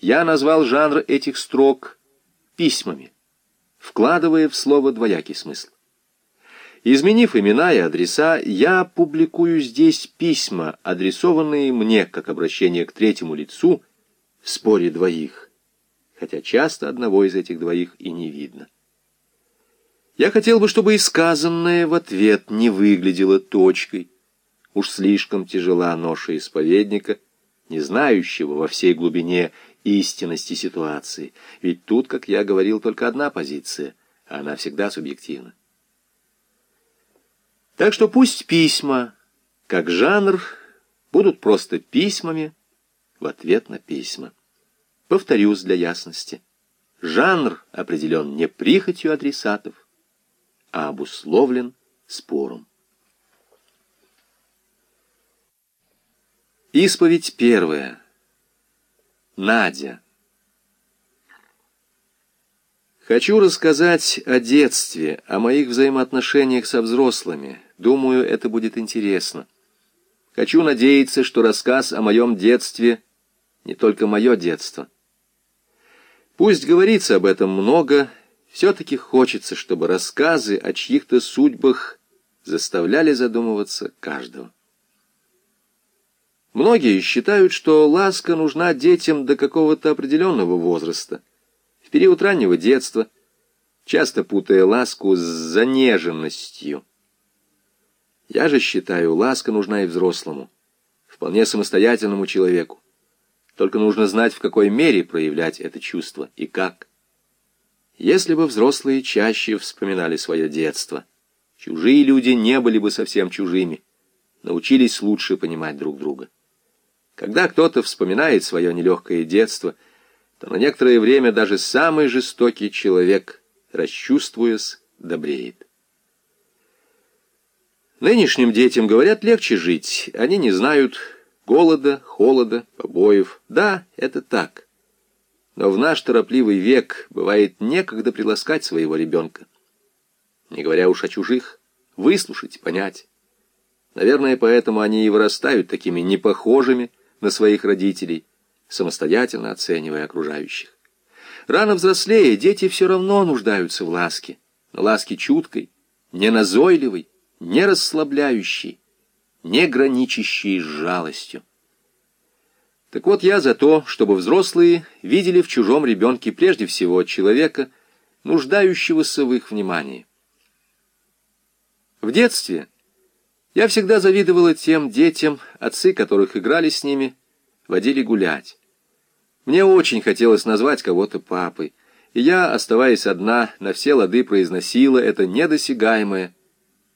Я назвал жанр этих строк письмами, вкладывая в слово двоякий смысл. Изменив имена и адреса, я публикую здесь письма, адресованные мне как обращение к третьему лицу в споре двоих, хотя часто одного из этих двоих и не видно. Я хотел бы, чтобы и сказанное в ответ не выглядело точкой. Уж слишком тяжела ноша исповедника, не знающего во всей глубине истинности ситуации. Ведь тут, как я говорил, только одна позиция, а она всегда субъективна. Так что пусть письма, как жанр, будут просто письмами в ответ на письма. Повторюсь для ясности. Жанр определен не прихотью адресатов, а обусловлен спором. Исповедь первая. Надя. Хочу рассказать о детстве, о моих взаимоотношениях со взрослыми. Думаю, это будет интересно. Хочу надеяться, что рассказ о моем детстве не только мое детство. Пусть говорится об этом много, все-таки хочется, чтобы рассказы о чьих-то судьбах заставляли задумываться каждого. Многие считают, что ласка нужна детям до какого-то определенного возраста, в период раннего детства, часто путая ласку с занеженностью. Я же считаю, ласка нужна и взрослому, вполне самостоятельному человеку. Только нужно знать, в какой мере проявлять это чувство и как. Если бы взрослые чаще вспоминали свое детство, чужие люди не были бы совсем чужими, научились лучше понимать друг друга. Когда кто-то вспоминает свое нелегкое детство, то на некоторое время даже самый жестокий человек, расчувствуясь, добреет. Нынешним детям, говорят, легче жить. Они не знают голода, холода, побоев. Да, это так. Но в наш торопливый век бывает некогда приласкать своего ребенка. Не говоря уж о чужих, выслушать, понять. Наверное, поэтому они и вырастают такими непохожими, на своих родителей, самостоятельно оценивая окружающих. Рано взрослее дети все равно нуждаются в ласке, ласке чуткой, не назойливой, не расслабляющей, не граничащей с жалостью. Так вот я за то, чтобы взрослые видели в чужом ребенке прежде всего человека, нуждающегося в их внимании. В детстве я всегда завидовала тем детям, отцы которых играли с ними, водили гулять. Мне очень хотелось назвать кого-то папой, и я, оставаясь одна, на все лады произносила это недосягаемое,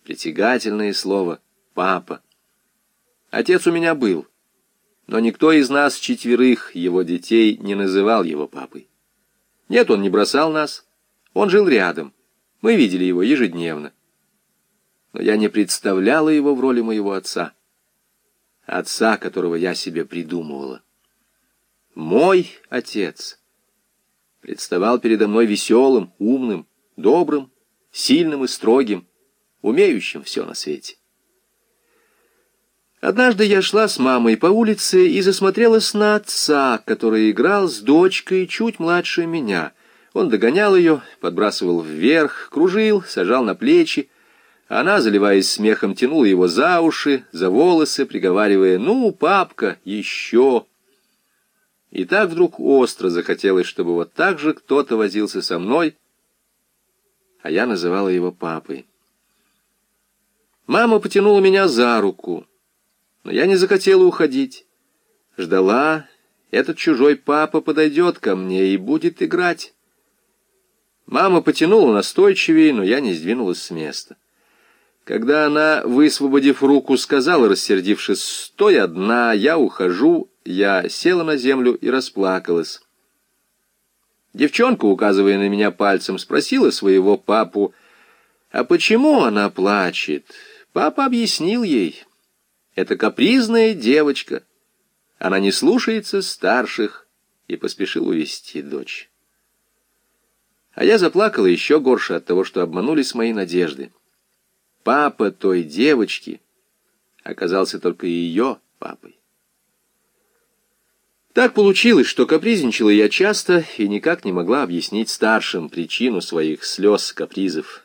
притягательное слово «папа». Отец у меня был, но никто из нас четверых его детей не называл его папой. Нет, он не бросал нас, он жил рядом, мы видели его ежедневно но я не представляла его в роли моего отца. Отца, которого я себе придумывала. Мой отец представал передо мной веселым, умным, добрым, сильным и строгим, умеющим все на свете. Однажды я шла с мамой по улице и засмотрелась на отца, который играл с дочкой чуть младше меня. Он догонял ее, подбрасывал вверх, кружил, сажал на плечи, она, заливаясь смехом, тянула его за уши, за волосы, приговаривая «Ну, папка, еще!» И так вдруг остро захотелось, чтобы вот так же кто-то возился со мной, а я называла его папой. Мама потянула меня за руку, но я не захотела уходить. Ждала, этот чужой папа подойдет ко мне и будет играть. Мама потянула настойчивее, но я не сдвинулась с места. Когда она, высвободив руку, сказала, рассердившись, «Стой одна, я ухожу», я села на землю и расплакалась. Девчонка, указывая на меня пальцем, спросила своего папу, «А почему она плачет?» Папа объяснил ей, «Это капризная девочка. Она не слушается старших» и поспешил увести дочь. А я заплакала еще горше от того, что обманулись мои надежды. Папа той девочки оказался только ее папой. Так получилось, что капризничала я часто и никак не могла объяснить старшим причину своих слез, капризов